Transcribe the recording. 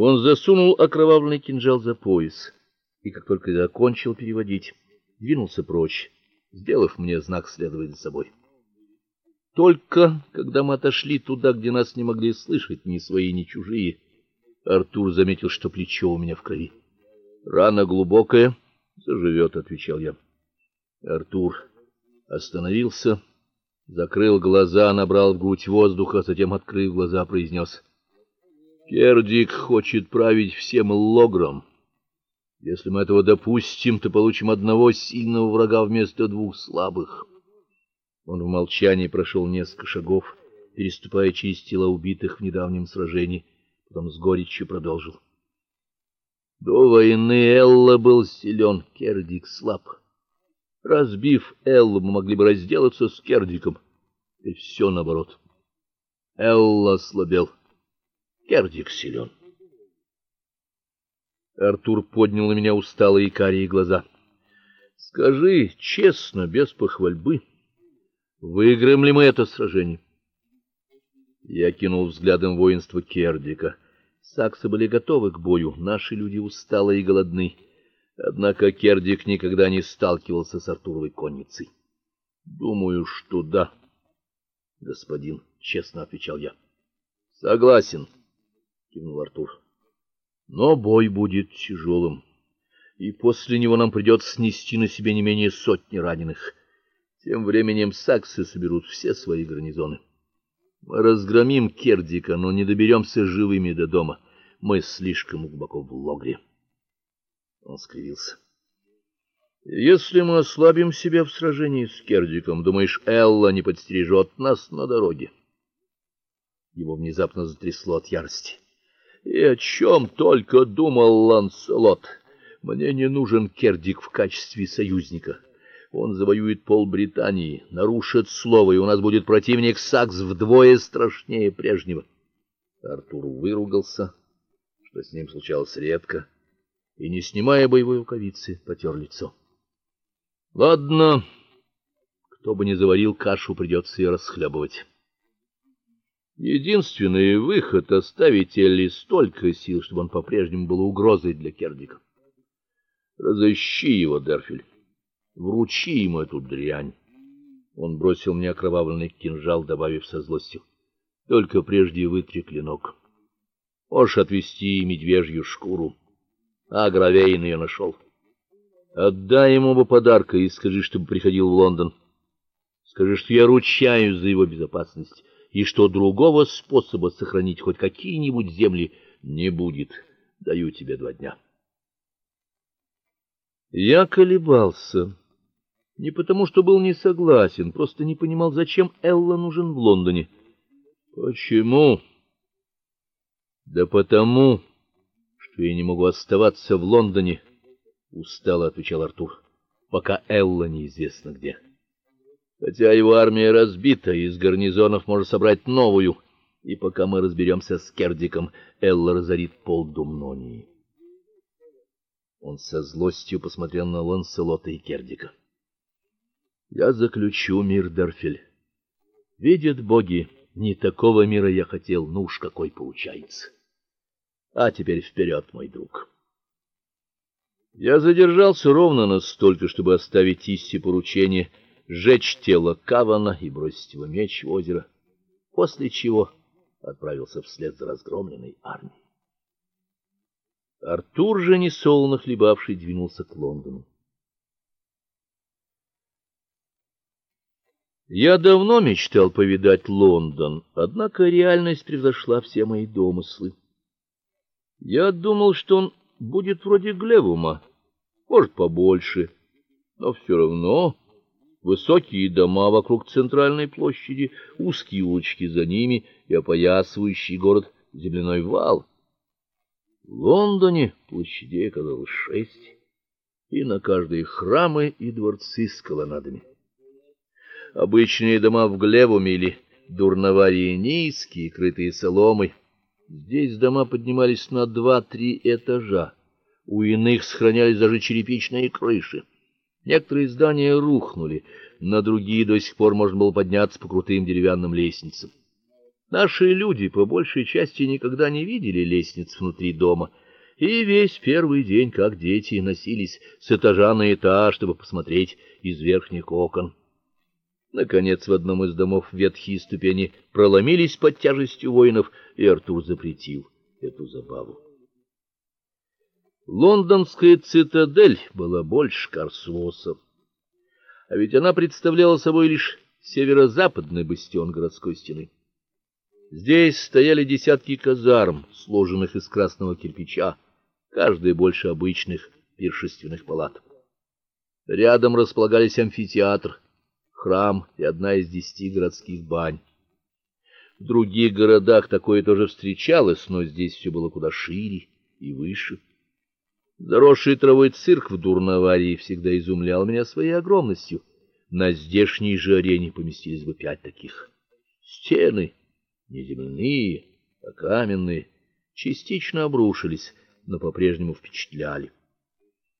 Он засунул окровавленный кинжал за пояс и как только закончил переводить, двинулся прочь, сделав мне знак следовать за собой. Только когда мы отошли туда, где нас не могли слышать ни свои, ни чужие, Артур заметил, что плечо у меня в крови. Рана глубокая, заживет», — отвечал я. Артур остановился, закрыл глаза, набрал в грудь воздуха, затем открыв глаза, произнес: "Кердик хочет править всем логром. Если мы этого допустим, то получим одного сильного врага вместо двух слабых". Он в молчании прошел несколько шагов, переступая через тела убитых в недавнем сражении, потом с горечью продолжил: "До войны Элла был силен, Кердик слаб. Разбив Эллу, мы могли бы разделаться с Кердиком. И все наоборот. Элла ослабел, Кердик силен. Артур поднял на меня усталые карие глаза. Скажи честно, без похвальбы, выиграем ли мы это сражение? Я кинул взглядом воинство Кердика. Саксы были готовы к бою, наши люди усталые и голодны. Однако Кердик никогда не сталкивался с Артуровой конницей. Думаю, что да, господин, честно отвечал я. Согласен, кивнул Артур. Но бой будет тяжелым, и после него нам придется снести на себе не менее сотни раненых. Тем временем саксы соберут все свои гарнизоны. Мы разгромим Кердика, но не доберемся живыми до дома. Мы слишком глубоко в логре. Он скривился. Если мы ослабим себя в сражении с Кердиком, думаешь, Элла не подстережет нас на дороге? Его внезапно затрясло от ярости. И о чем только думал Ланселот. Мне не нужен Кердик в качестве союзника. Он завоюет пол Британии, нарушит слово, и у нас будет противник Сакс вдвое страшнее прежнего. Артур выругался, что с ним случалось редко и, не снимая боевой рукавицы, потер лицо. Ладно, кто бы ни заварил кашу, придется ее расхлебывать. Единственный выход оставить Элли столько сил, чтобы он по-прежнему был угрозой для Кердика. Разыщи его, Дерфель. Вручи ему эту дрянь. Он бросил мне окровавленный кинжал, добавив со злостью: "Только прежде вытри клинок. Можешь отвести медвежью шкуру а Гравейн ее нашел. Отдай ему бы подарка и скажи, чтобы приходил в Лондон. Скажи, что я ручаюсь за его безопасность и что другого способа сохранить хоть какие-нибудь земли не будет. Даю тебе два дня. Я колебался. Не потому, что был не согласен, просто не понимал, зачем Элла нужен в Лондоне. Почему? Да потому, что я не могу оставаться в Лондоне, устало отвечал Артур. Пока Элла неизвестно где. Хотя его армия разбита, из гарнизонов можно собрать новую, и пока мы разберемся с Кердиком, Элла разорит пол Думнонии. Он со злостью посмотрел на Ланселота и Кердика. Я заключу мир, Дерфель. Видят боги, не такого мира я хотел, ну уж какой получается. А теперь вперед, мой друг. Я задержался ровно настолько, чтобы оставить Исси поручение сжечь тело Кавана и бросить его меч в озеро, после чего отправился вслед за разгромленной армией. Артур же несолоно хлебавший двинулся к Лондону. Я давно мечтал повидать Лондон, однако реальность превзошла все мои домыслы. Я думал, что он будет вроде Глевума, может, побольше, но все равно высокие дома вокруг центральной площади, узкие улочки за ними и опоясывающий город земляной вал. В Лондоне площадей оказалось шесть, и на каждой храмы и дворцы с колоннадами. Обычные дома в Глевуме или Дурноварии низкие, крытые соломой, Здесь дома поднимались на два-три этажа. У иных сохранялись даже черепичные крыши. Некоторые здания рухнули, на другие до сих пор можно было подняться по крутым деревянным лестницам. Наши люди по большей части никогда не видели лестниц внутри дома, и весь первый день, как дети, носились с этажа на этаж, чтобы посмотреть из верхних окон. Наконец, в одном из домов ветхие ступени проломились под тяжестью воинов, и Артур запретил эту забаву. Лондонская цитадель была больше Карсвоса. А ведь она представляла собой лишь северо-западный бастион городской стены. Здесь стояли десятки казарм, сложенных из красного кирпича, каждая больше обычных пиршественных палат. Рядом располагались амфитеатр, храм и одна из десяти городских бань. В других городах такое тоже встречалось, но здесь все было куда шире и выше. Заросший травой цирк в Дурноварии всегда изумлял меня своей огромностью. На здешней же арене поместились бы пять таких. Стены не земляные, а каменные, частично обрушились, но по-прежнему впечатляли.